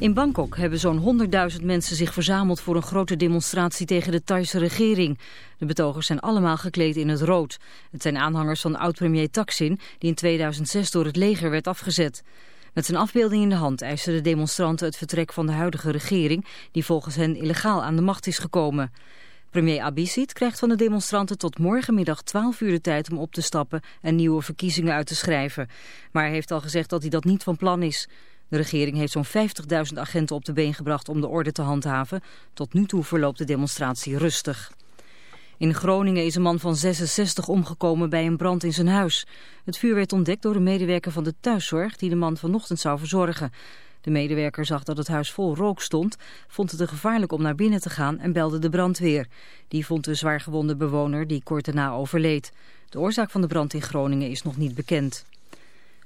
In Bangkok hebben zo'n 100.000 mensen zich verzameld voor een grote demonstratie tegen de Thaise regering. De betogers zijn allemaal gekleed in het rood. Het zijn aanhangers van oud-premier Thaksin, die in 2006 door het leger werd afgezet. Met zijn afbeelding in de hand eisen de demonstranten het vertrek van de huidige regering, die volgens hen illegaal aan de macht is gekomen. Premier Abisit krijgt van de demonstranten tot morgenmiddag 12 uur de tijd om op te stappen en nieuwe verkiezingen uit te schrijven. Maar hij heeft al gezegd dat hij dat niet van plan is. De regering heeft zo'n 50.000 agenten op de been gebracht om de orde te handhaven. Tot nu toe verloopt de demonstratie rustig. In Groningen is een man van 66 omgekomen bij een brand in zijn huis. Het vuur werd ontdekt door een medewerker van de thuiszorg die de man vanochtend zou verzorgen. De medewerker zag dat het huis vol rook stond, vond het te gevaarlijk om naar binnen te gaan en belde de brandweer. Die vond de zwaargewonde bewoner die kort daarna overleed. De oorzaak van de brand in Groningen is nog niet bekend.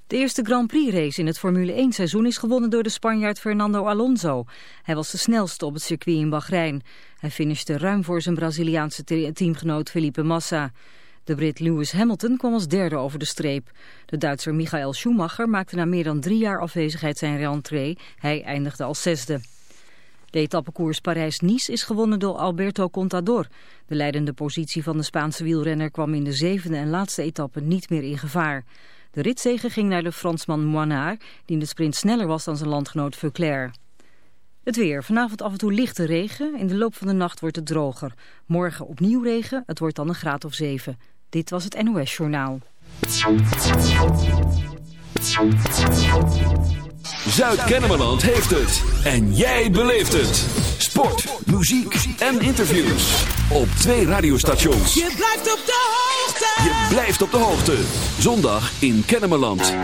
De eerste Grand Prix race in het Formule 1 seizoen is gewonnen door de Spanjaard Fernando Alonso. Hij was de snelste op het circuit in Bahrein. Hij finishte ruim voor zijn Braziliaanse teamgenoot Felipe Massa. De Brit Lewis Hamilton kwam als derde over de streep. De Duitser Michael Schumacher maakte na meer dan drie jaar afwezigheid zijn rentree. Hij eindigde als zesde. De etappekoers Parijs-Nice is gewonnen door Alberto Contador. De leidende positie van de Spaanse wielrenner kwam in de zevende en laatste etappe niet meer in gevaar. De ritzege ging naar de Fransman Moinard, die in de sprint sneller was dan zijn landgenoot Veuclair. Het weer. Vanavond af en toe lichte regen. In de loop van de nacht wordt het droger. Morgen opnieuw regen. Het wordt dan een graad of 7. Dit was het NOS Journaal. Zuid-Kennemerland heeft het. En jij beleeft het. Sport, muziek en interviews. Op twee radiostations. Je blijft op de hoogte. Blijft op de hoogte. Zondag in Kennemerland.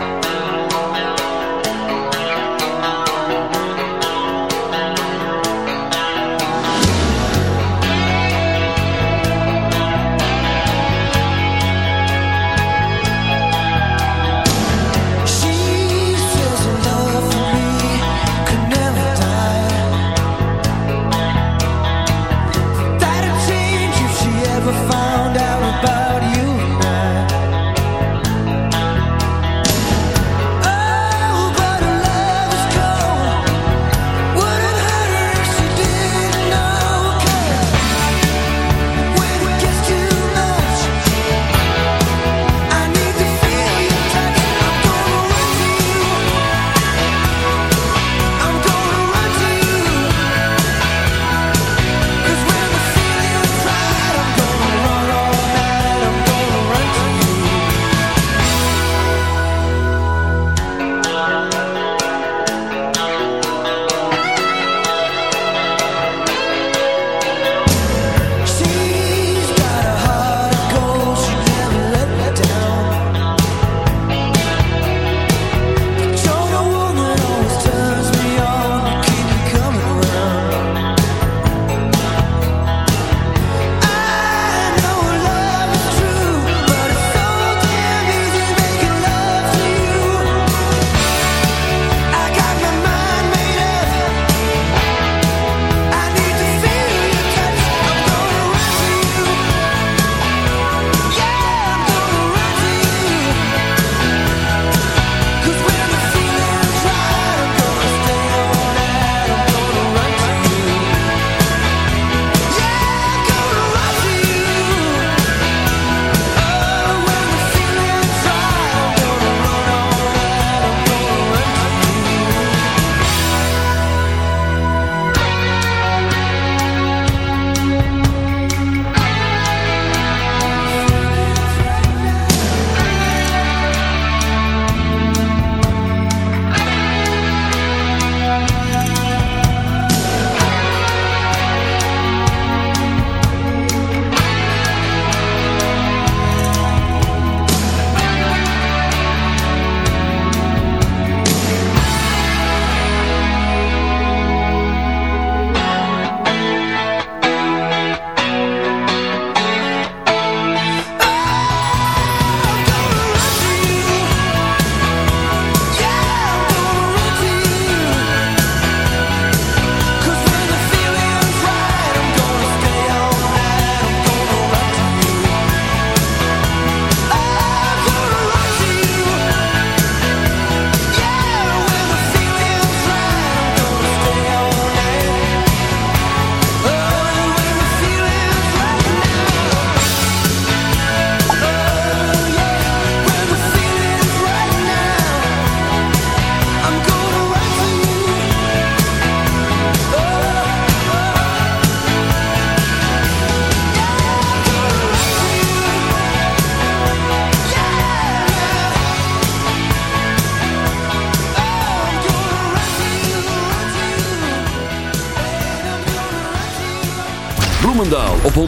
105.8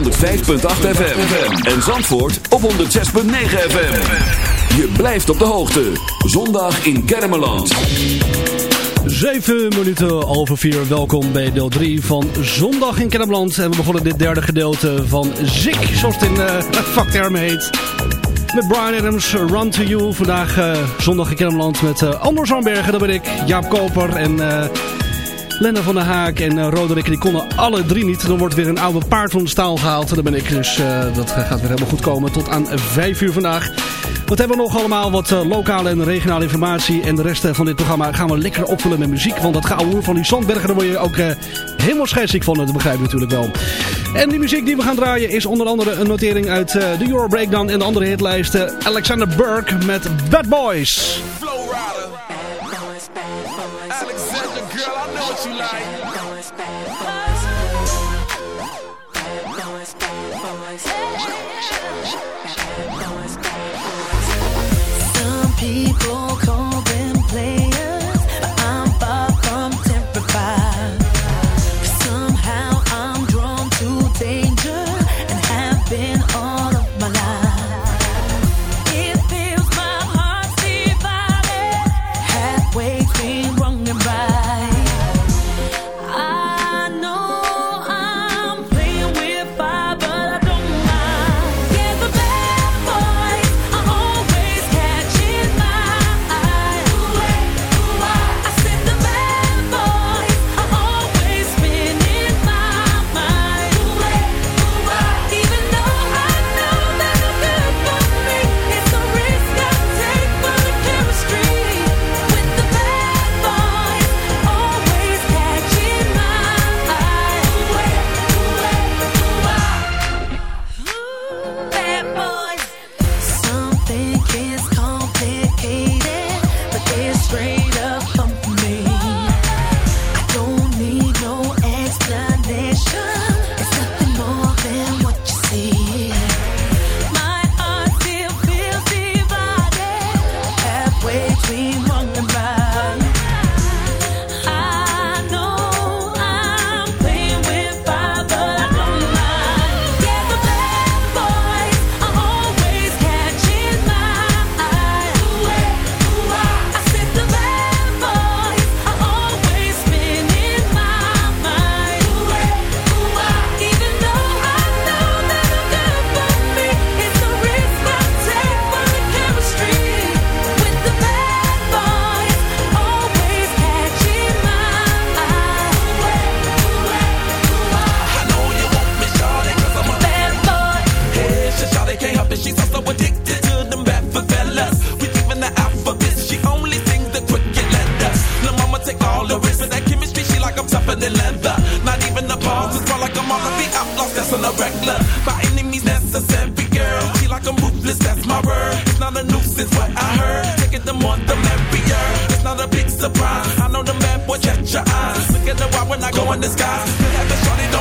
FM. En Zandvoort op 106.9 FM. Je blijft op de hoogte. Zondag in Kermeland. 7 minuten over 4. Welkom bij deel 3 van Zondag in Kermeland. En we begonnen dit derde gedeelte van Zik, zoals het in uh, vaktermen heet. Met Brian Adams, Run to You. Vandaag uh, Zondag in Kermeland met uh, Anders Zandbergen, dat ben ik. Jaap Koper en... Lenne van der Haak en uh, Roderick, die konden alle drie niet. Dan wordt weer een oude paard van de staal gehaald. En dan ben ik dus, uh, dat gaat weer helemaal goed komen. Tot aan 5 uur vandaag. Wat hebben we nog allemaal? Wat uh, lokale en regionale informatie. En de rest van dit programma gaan we lekker opvullen met muziek. Want dat gouden van die Zandbergen, daar word je ook helemaal scheidsziek van. Dat begrijp je natuurlijk wel. En die muziek die we gaan draaien is onder andere een notering uit de Euro Breakdown. En de andere hitlijsten. Alexander Burke met Bad Boys. A nuisance, what I heard. Take it the more, the merrier. It's not a big surprise. I know them bad boys catch your eyes. Look at the wild when I go in the sky. Have the shorty,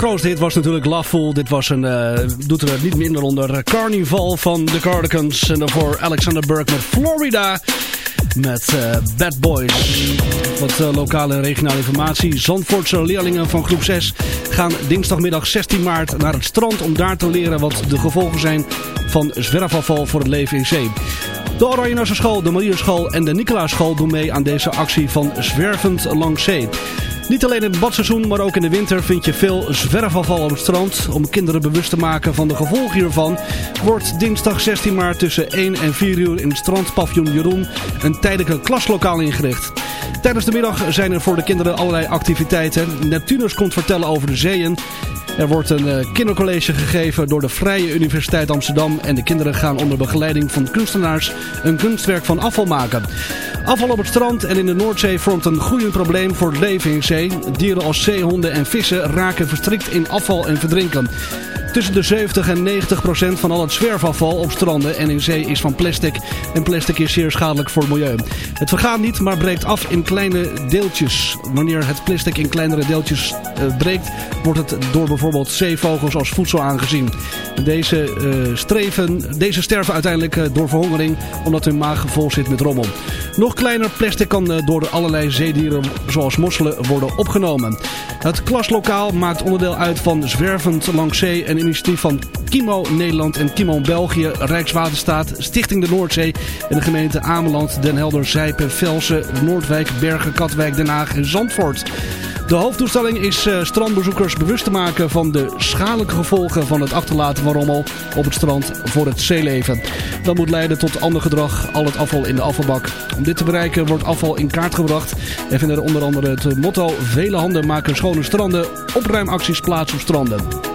grootste hit was natuurlijk Loveful. Dit was een, uh, doet er niet minder onder Carnival van de Cardigans. En daarvoor Alexander Burke met Florida met uh, Bad Boys. Wat uh, lokale en regionale informatie. Zandvoortse leerlingen van groep 6 gaan dinsdagmiddag 16 maart naar het strand om daar te leren wat de gevolgen zijn van zwerfafval voor het leven in zee. De Oranje School, de Marierschool en de Nicolaaschool doen mee aan deze actie van Zwervend Langs Zee. Niet alleen in het badseizoen, maar ook in de winter vind je veel zwerfafval op het strand. Om kinderen bewust te maken van de gevolgen hiervan wordt dinsdag 16 maart tussen 1 en 4 uur in het strandpavillon Jeroen een tijdelijke klaslokaal ingericht. Tijdens de middag zijn er voor de kinderen allerlei activiteiten. Neptunus komt vertellen over de zeeën. Er wordt een uh, kindercollege gegeven door de Vrije Universiteit Amsterdam en de kinderen gaan onder begeleiding van kunstenaars een kunstwerk van afval maken. Afval op het strand en in de Noordzee vormt een groeiend probleem voor het leven in zee. Dieren als zeehonden en vissen raken verstrikt in afval en verdrinken. Tussen de 70 en 90 procent van al het zwerfafval op stranden en in zee is van plastic. En plastic is zeer schadelijk voor het milieu. Het vergaat niet, maar breekt af in kleine deeltjes. Wanneer het plastic in kleinere deeltjes uh, breekt, wordt het door bijvoorbeeld zeevogels als voedsel aangezien. Deze, uh, streven, deze sterven uiteindelijk uh, door verhongering, omdat hun maag vol zit met rommel. Nog kleiner plastic kan door allerlei zeedieren, zoals mosselen, worden opgenomen. Het klaslokaal maakt onderdeel uit van Zwervend Langs Zee en initiatief van Kimo Nederland en Kimo België, Rijkswaterstaat, Stichting de Noordzee en de gemeente Ameland, Den Helder, Zijpen, Velsen, Noordwijk, Bergen, Katwijk, Den Haag en Zandvoort. De hoofddoelstelling is uh, strandbezoekers bewust te maken van de schadelijke gevolgen van het achterlaten van rommel op het strand voor het zeeleven. Dat moet leiden tot ander gedrag, al het afval in de afvalbak. Om dit te bereiken wordt afval in kaart gebracht en vinden er onder andere het motto vele handen maken schone stranden opruimacties plaats op stranden.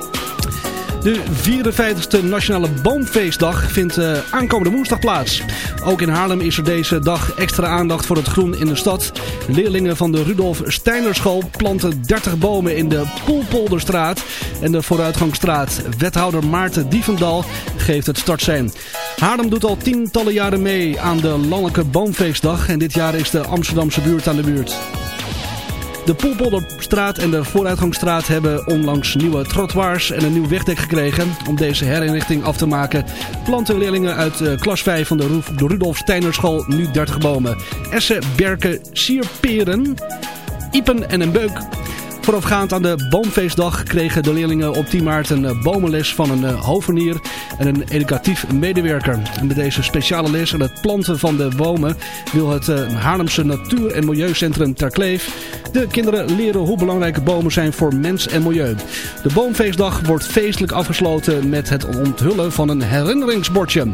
De 54e Nationale Boomfeestdag vindt uh, aankomende woensdag plaats. Ook in Haarlem is er deze dag extra aandacht voor het groen in de stad. Leerlingen van de Rudolf Steinerschool planten 30 bomen in de Poelpolderstraat en de Vooruitgangsstraat. Wethouder Maarten Dievendal geeft het startsein. Haarlem doet al tientallen jaren mee aan de Landelijke Boomfeestdag en dit jaar is de Amsterdamse buurt aan de buurt. De Poelpolderstraat en de Vooruitgangsstraat hebben onlangs nieuwe trottoirs en een nieuw wegdek gekregen. Om deze herinrichting af te maken planten leerlingen uit uh, klas 5 van de, de Rudolf Steinerschool nu 30 bomen. Essen, berken, sierperen, iepen en een beuk. Voorafgaand aan de boomfeestdag kregen de leerlingen op 10 maart een bomenles van een hovenier en een educatief medewerker. En met deze speciale les en het planten van de bomen wil het Haarlemse Natuur- en Milieucentrum Terkleef de kinderen leren hoe belangrijk bomen zijn voor mens en milieu. De boomfeestdag wordt feestelijk afgesloten met het onthullen van een herinneringsbordje.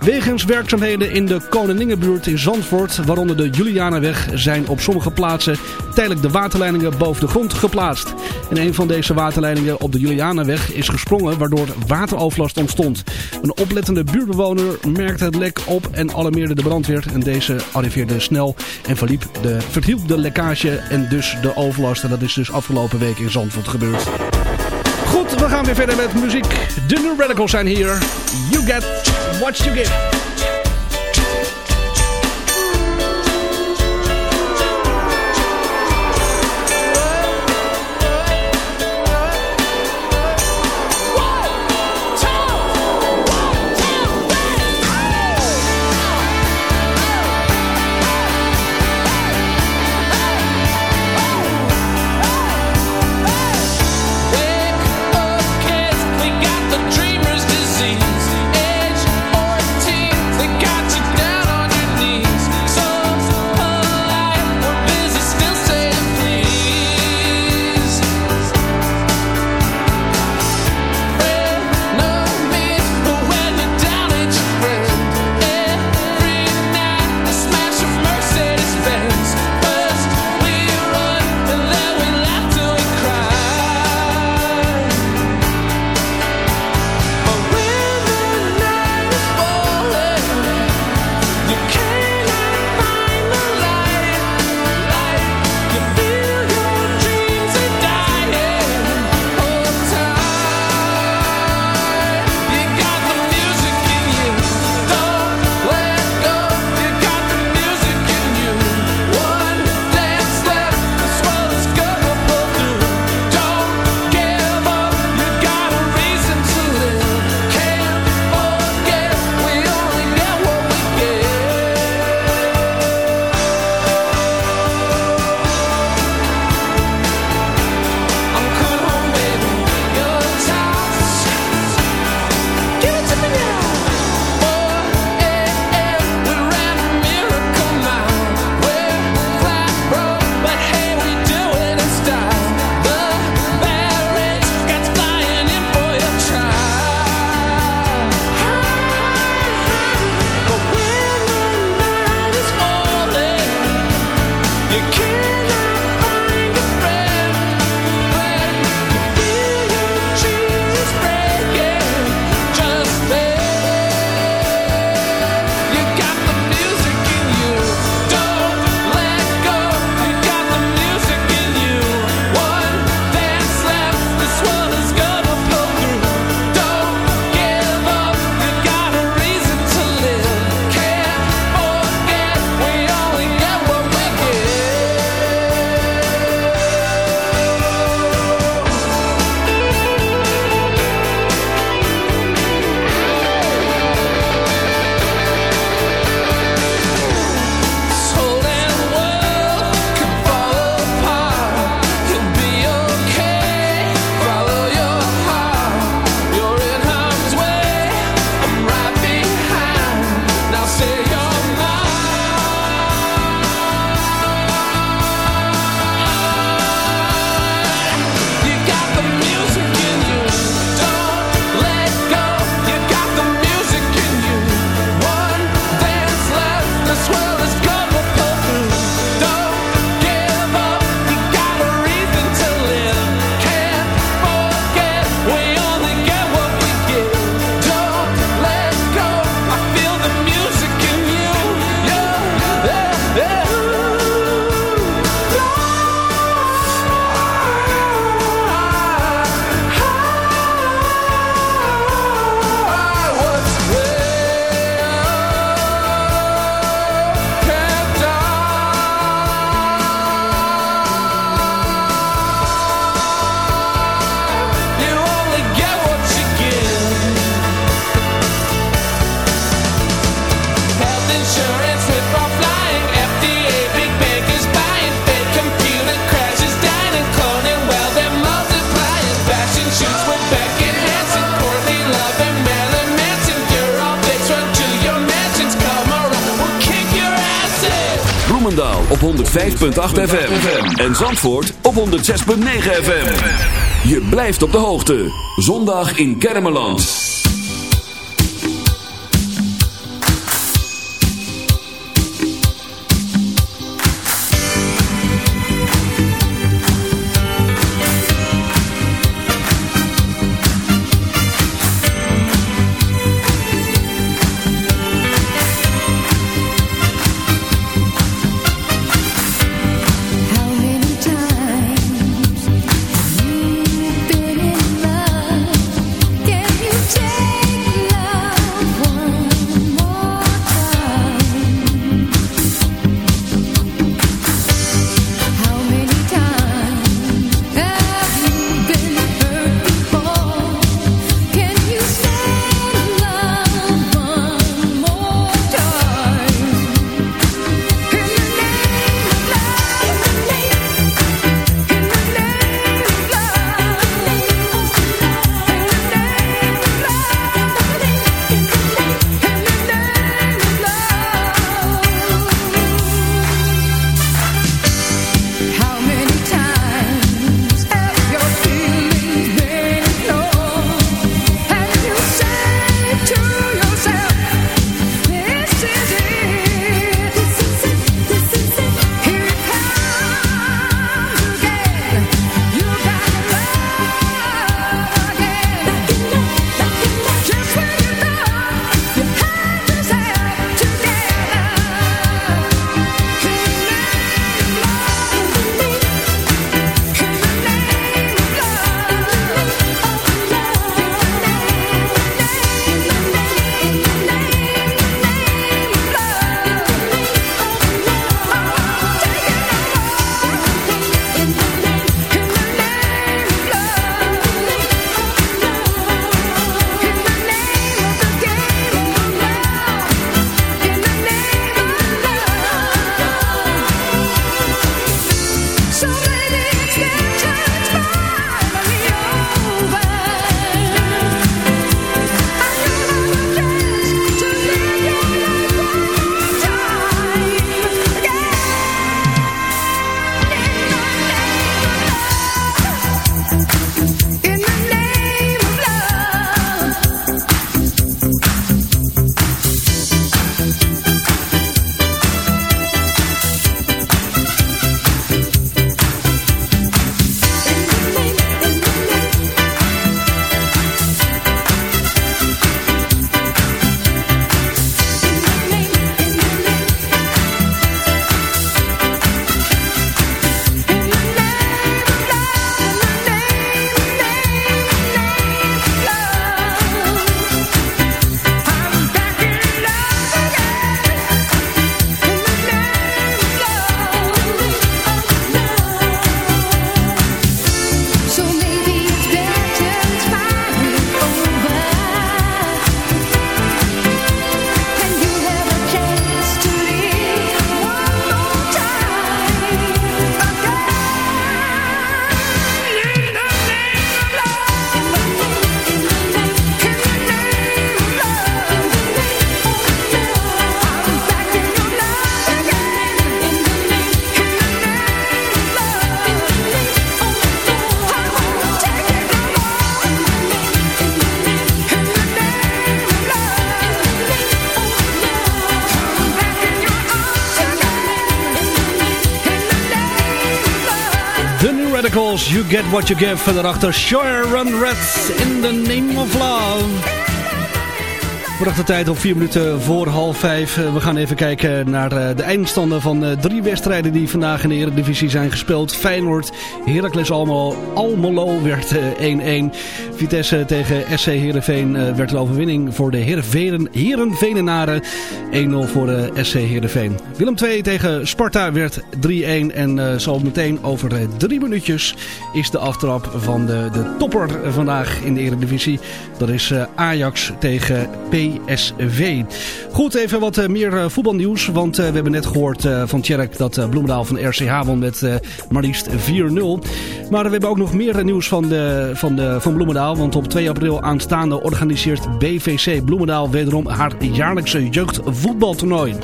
Wegens werkzaamheden in de Koningingenbuurt in Zandvoort, waaronder de Julianaweg, zijn op sommige plaatsen tijdelijk de waterleidingen boven de grond geplaatst. En een van deze waterleidingen op de Julianaweg is gesprongen, waardoor wateroverlast ontstond. Een oplettende buurtbewoner merkte het lek op en alarmeerde de brandweer. En deze arriveerde snel en verliep de, verhielp de lekkage en dus de overlast. En dat is dus afgelopen week in Zandvoort gebeurd. We gaan weer verder met muziek. De New Radicals zijn hier. You get what you give. FM. En Zandvoort op 106.9 FM. Je blijft op de hoogte. Zondag in Kermeland. You Get What You Give. En daarachter Sure Run Reds in the Name of Love. Bracht de tijd op 4 minuten voor half 5. We gaan even kijken naar eh, de eindstanden van eh, drie wedstrijden die vandaag in de Eredivisie zijn gespeeld. Feyenoord, Heracles Almelo, Almelo werd eh, 1-1. Vitesse tegen SC Heerenveen eh, werd een overwinning voor de Heerenveen, Heerenveenenaren. 1-0 voor de SC Heerenveen. Willem 2 tegen Sparta werd 3-1. En eh, zo meteen over eh, drie minuutjes is de aftrap van de, de topper vandaag in de Eredivisie. Dat is eh, Ajax tegen PSV. Goed, even wat eh, meer eh, voetbalnieuws. Want eh, we hebben net gehoord eh, van Tjerk dat eh, Bloemendaal van RCH won met eh, maar liefst 4-0. Maar we hebben ook nog meer eh, nieuws van, de, van, de, van Bloemendaal. Want op 2 april aanstaande organiseert BVC Bloemendaal wederom haar jaarlijkse jeugdvoetbaltoernooi.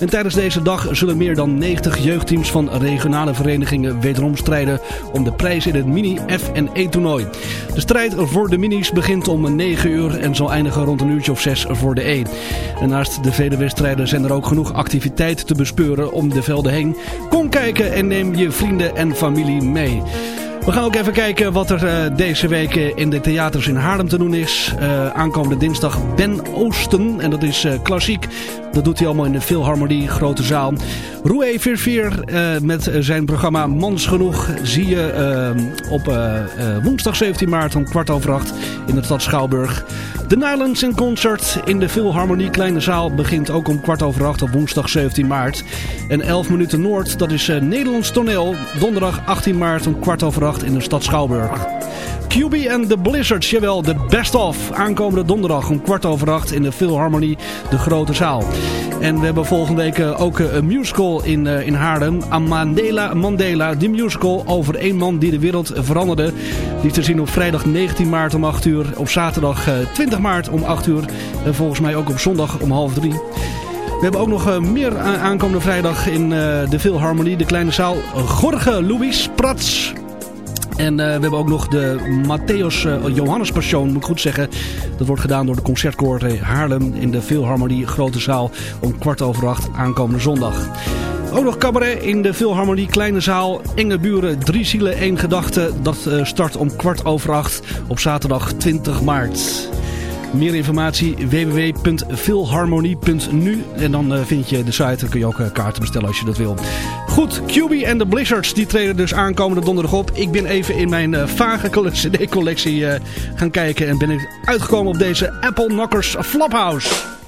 En tijdens deze dag zullen meer dan 90 jeugdteams van regionale verenigingen wederom strijden om de prijs in het mini F en E toernooi. De strijd voor de minis begint om 9 uur en zal eindigen rond een uurtje of 6 voor de E. En naast de vele wedstrijden zijn er ook genoeg activiteit te bespeuren om de velden heen. Kom kijken en neem je vrienden en familie mee. We gaan ook even kijken wat er eh, deze week eh, in de theaters in Haarlem te doen is. Eh, aankomende dinsdag Ben Oosten. En dat is klassiek. Dat doet hij allemaal in de Philharmonie, grote zaal. Roué Verveer eh met zijn programma Mans Genoeg zie je op woensdag 17 maart om kwart over acht in de stad Schouwburg. De Nylons in Concert in de Philharmonie Kleine Zaal begint ook om kwart over acht op woensdag 17 maart. En 11 minuten Noord, dat is Nederlands toneel, donderdag 18 maart om kwart over acht in de stad Schouwburg. QB en The Blizzards, jawel, de best of. Aankomende donderdag om kwart over acht in de Philharmonie, de grote zaal. En we hebben volgende week eh, ook eh, een musical in, eh, in Haarlem. Mandela Mandela, die musical over één man die de wereld veranderde. Die te zien op vrijdag 19 maart om 8 uur. Op zaterdag eh, 20 maart om 8 uur. En volgens mij ook op zondag om half drie. We hebben ook nog meer aankomende vrijdag in de Philharmonie, de kleine zaal. Gorge Louis Prats. En eh, we hebben ook nog de Matthäus uh, Johannes Passion, moet ik goed zeggen. Dat wordt gedaan door de Concertkoor eh, Haarlem in de Philharmonie Grote Zaal om kwart over acht aankomende zondag. Ook nog cabaret in de Philharmonie Kleine Zaal. Enge buren, drie zielen, één gedachte. Dat start om kwart over acht op zaterdag 20 maart. Meer informatie www.philharmonie.nu En dan eh, vind je de site. Dan kun je ook eh, kaarten bestellen als je dat wil. Goed, QB en de Blizzards die treden dus aankomende donderdag op. Ik ben even in mijn eh, vage cd-collectie gaan kijken. En ben ik uitgekomen op deze Apple Knockers Flophouse.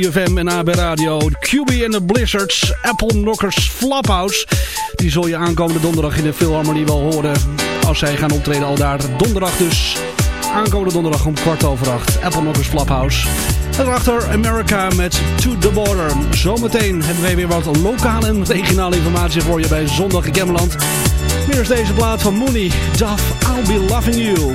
CFM en AB Radio. QB en de Blizzards, Apple Knockers, Flaphouse. Die zul je aankomende donderdag in de Philharmonie wel horen. Als zij gaan optreden al daar. Donderdag dus. Aankomende donderdag om kwart over acht. Apple Knockers, Flaphouse. En daarachter America met To The Border. Zometeen hebben wij weer wat lokale en regionale informatie voor je bij Zondag in Gemland. Meer is deze plaat van Mooney. Duff, I'll Be Loving You.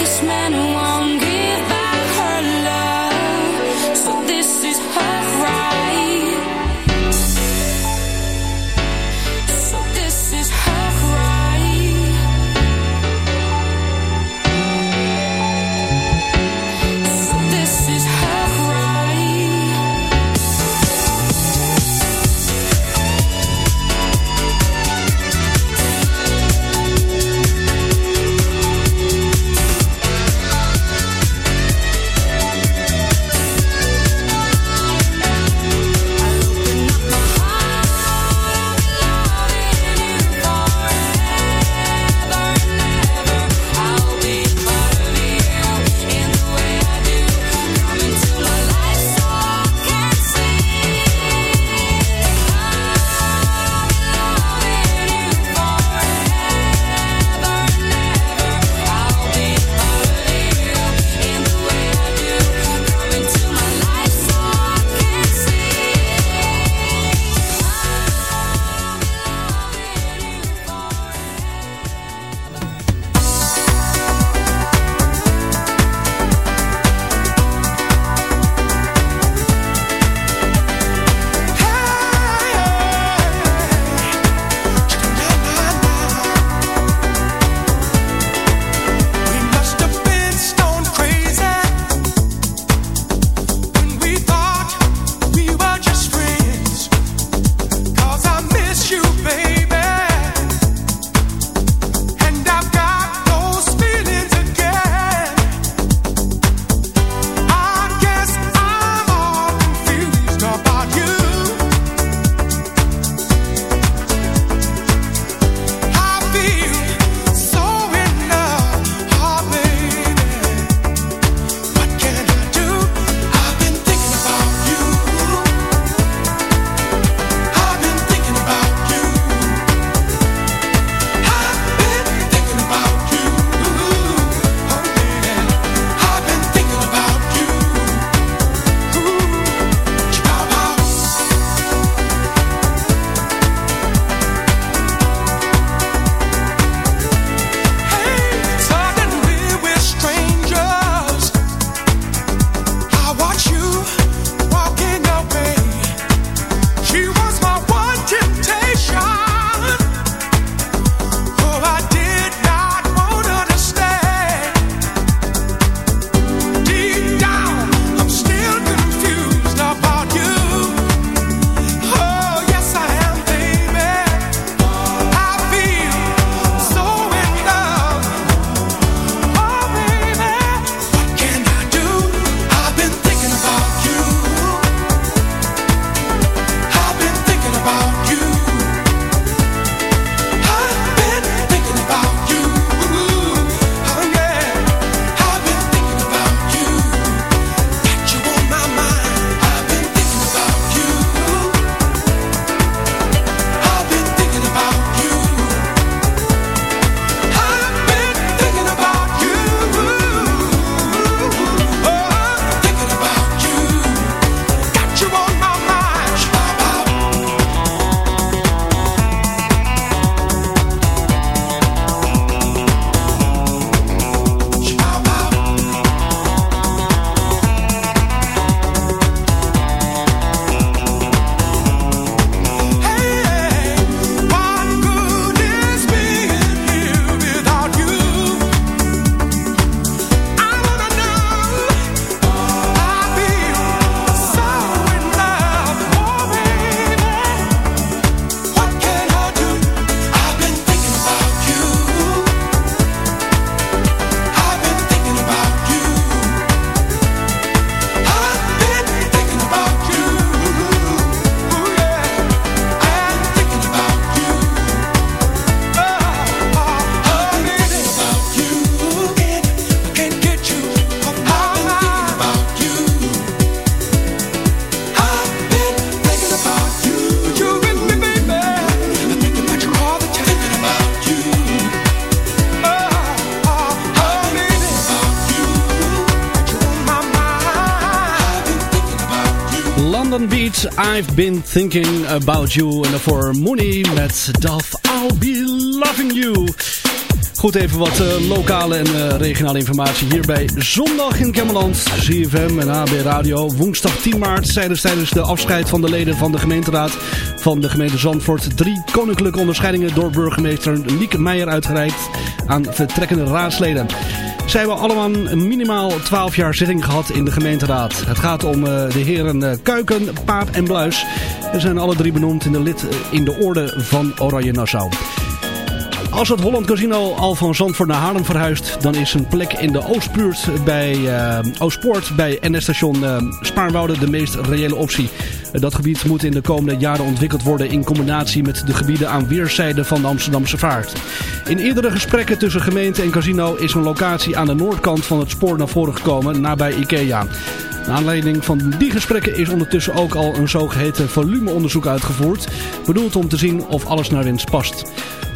this man who won't give. I've been thinking about you. En daarvoor Mooney met Duff, I'll be loving you. Goed, even wat eh, lokale en eh, regionale informatie hier bij Zondag in Kemmerland. ZFM en AB Radio. Woensdag 10 maart tijdens, tijdens de afscheid van de leden van de gemeenteraad van de gemeente Zandvoort. Drie koninklijke onderscheidingen door burgemeester Lieke Meijer uitgereikt aan vertrekkende raadsleden. Zij hebben allemaal minimaal 12 jaar zitting gehad in de gemeenteraad. Het gaat om eh, de heren eh, Kuiken, Paap en Bluis. Ze zijn alle drie benoemd in de lid eh, in de orde van Oranje Nassau. Als het Holland Casino al van Zandvoort naar Haarlem verhuist, dan is een plek in de Oostbuurt bij uh, Oostpoort bij NS-station uh, Spaarnwoude de meest reële optie. Dat gebied moet in de komende jaren ontwikkeld worden in combinatie met de gebieden aan weerszijden van de Amsterdamse vaart. In eerdere gesprekken tussen gemeente en casino is een locatie aan de noordkant van het spoor naar voren gekomen, nabij Ikea. Naar aanleiding van die gesprekken is ondertussen ook al een zogeheten volumeonderzoek uitgevoerd, bedoeld om te zien of alles naar winst past.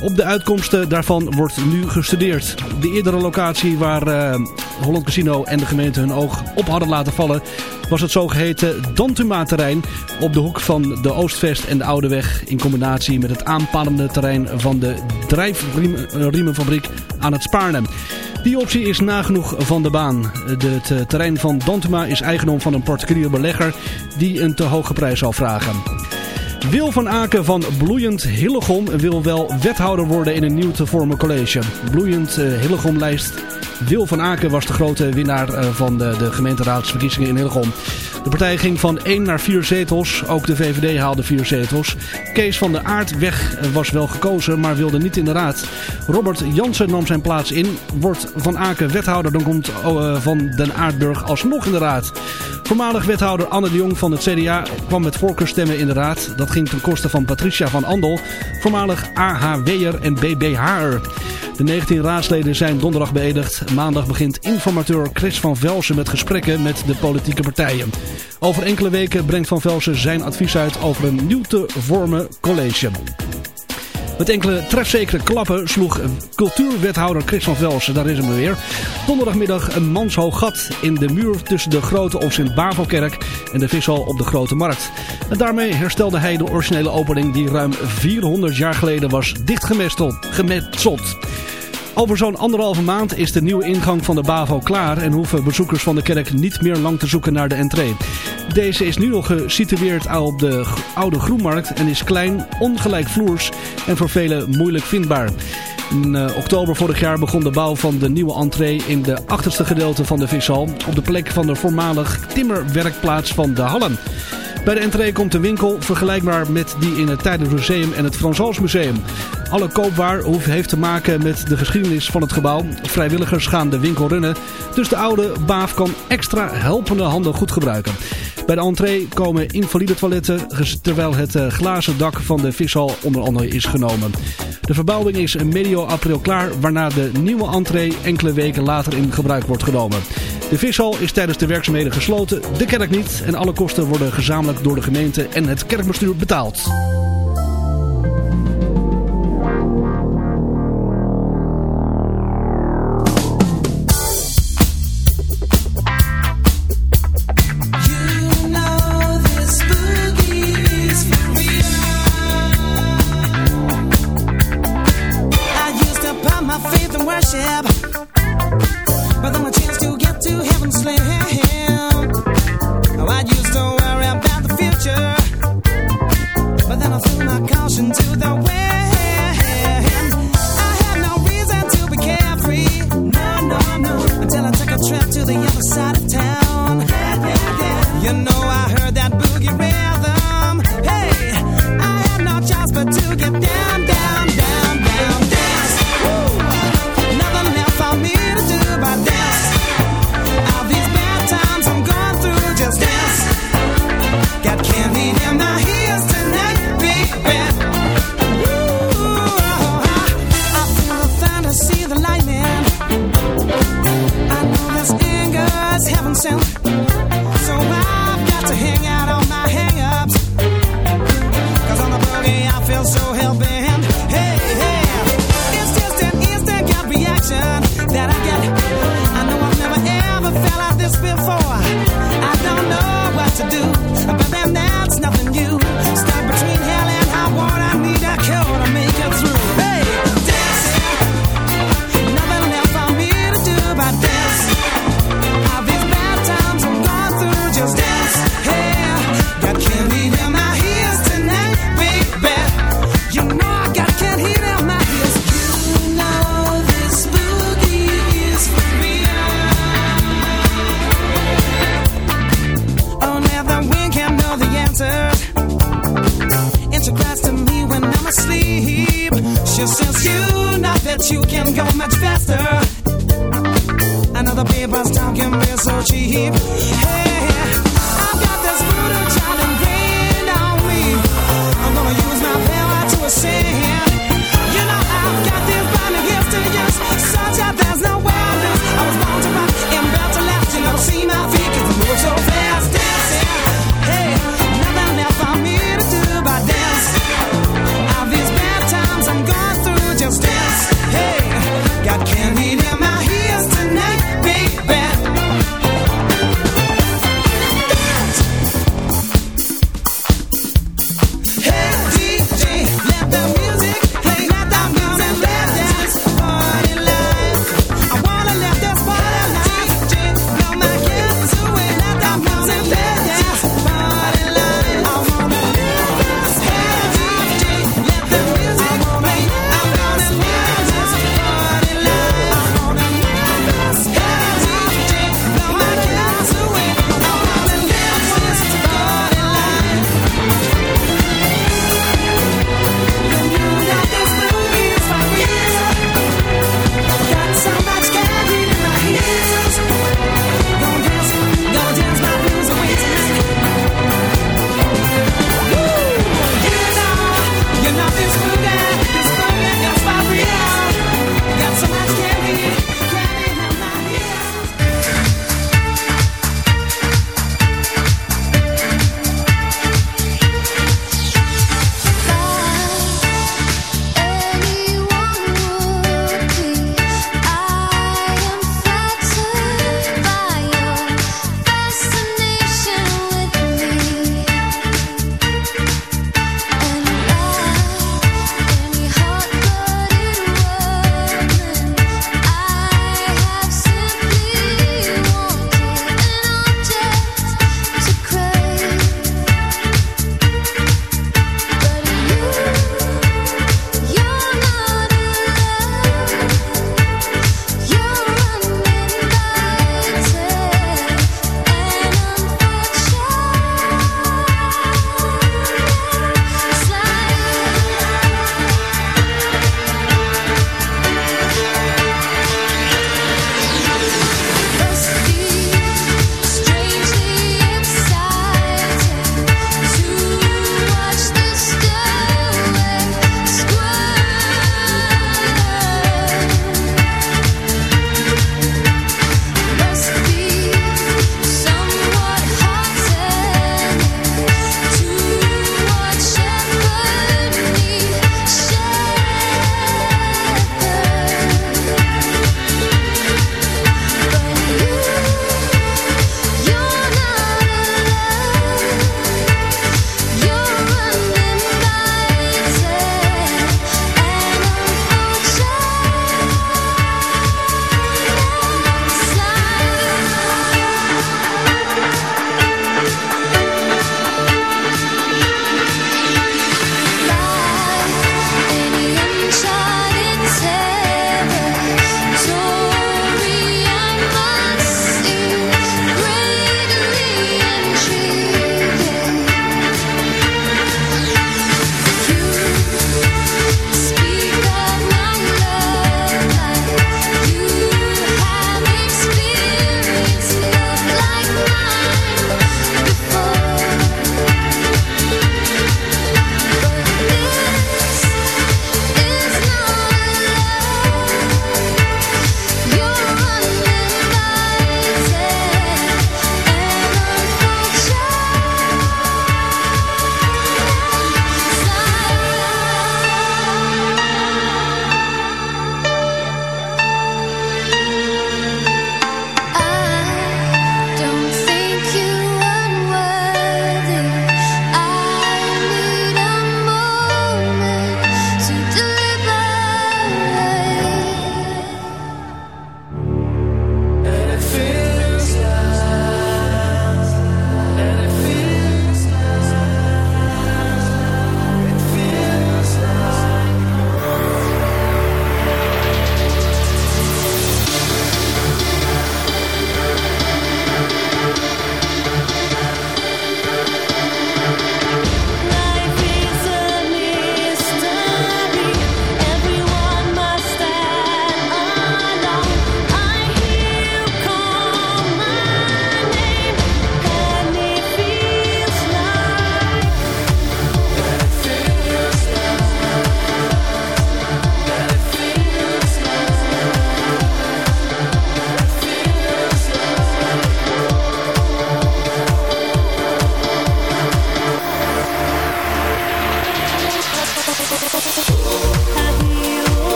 Op de uitkomsten daarvan wordt nu gestudeerd. De eerdere locatie waar uh, Holland Casino en de gemeente hun oog op hadden laten vallen... was het zogeheten Dantuma-terrein op de hoek van de Oostvest en de Oude Weg... in combinatie met het aanpalende terrein van de drijfriemenfabriek aan het Spaarne. Die optie is nagenoeg van de baan. Het terrein van Dantuma is eigendom van een particulier belegger die een te hoge prijs zal vragen. Wil van Aken van Bloeiend Hillegom wil wel wethouder worden in een nieuw te vormen college. Bloeiend uh, Hillegom lijst Wil van Aken was de grote winnaar uh, van de, de gemeenteraadsverkiezingen in Hillegom. De partij ging van 1 naar 4 zetels. Ook de VVD haalde 4 zetels. Kees van der Aardweg was wel gekozen, maar wilde niet in de raad. Robert Jansen nam zijn plaats in. Wordt Van Aken wethouder, dan komt uh, Van den Aardburg alsnog in de raad. Voormalig wethouder Anne de Jong van het CDA kwam met voorkeurstemmen in de raad. Dat ging ten koste van Patricia van Andel, voormalig AHW'er en BBH'er. De 19 raadsleden zijn donderdag beëdigd. Maandag begint informateur Chris van Velsen met gesprekken met de politieke partijen. Over enkele weken brengt Van Velsen zijn advies uit over een nieuw te vormen college. Met enkele trefzekere klappen sloeg cultuurwethouder Chris van Velsen, daar is hem weer, donderdagmiddag een manshoog gat in de muur tussen de Grote of Sint-Bavelkerk en de vishal op de Grote Markt. En daarmee herstelde hij de originele opening die ruim 400 jaar geleden was dichtgemetseld. Over zo'n anderhalve maand is de nieuwe ingang van de BAVO klaar en hoeven bezoekers van de kerk niet meer lang te zoeken naar de entree. Deze is nu nog gesitueerd op de oude groenmarkt en is klein, ongelijkvloers en voor velen moeilijk vindbaar. In uh, oktober vorig jaar begon de bouw van de nieuwe entree in de achterste gedeelte van de vishal op de plek van de voormalig timmerwerkplaats van de Hallen. Bij de entree komt een winkel vergelijkbaar met die in het Tijdens Museum en het Frans Museum. Alle koopwaar heeft te maken met de geschiedenis van het gebouw. Vrijwilligers gaan de winkel runnen, dus de oude baaf kan extra helpende handen goed gebruiken. Bij de entree komen invalide toiletten, terwijl het glazen dak van de vishal onder andere is genomen. De verbouwing is medio april klaar, waarna de nieuwe entree enkele weken later in gebruik wordt genomen. De vishal is tijdens de werkzaamheden gesloten, de kerk niet en alle kosten worden gezamenlijk door de gemeente en het kerkbestuur betaald.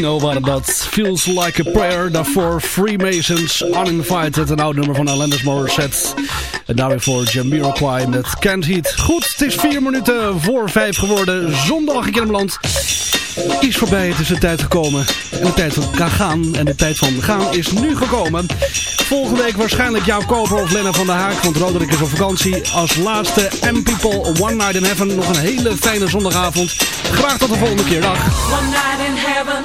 Dino waren dat. Feels Like a Prayer. Daarvoor Freemasons, Uninvited. Een oud nummer van Alanis Morissette. En daarvoor Jamiroquai met Can't Heat. Goed, het is vier minuten voor vijf geworden. Zondag in Kermeland. Is voorbij, het is de tijd gekomen. En de tijd van gaan en de tijd van gaan is nu gekomen. Volgende week waarschijnlijk jouw Koper of Lena van der Haak. Want Roderick is op vakantie. Als laatste M-People One Night in Heaven. Nog een hele fijne zondagavond. Graag tot de volgende keer. Dag. One night in heaven,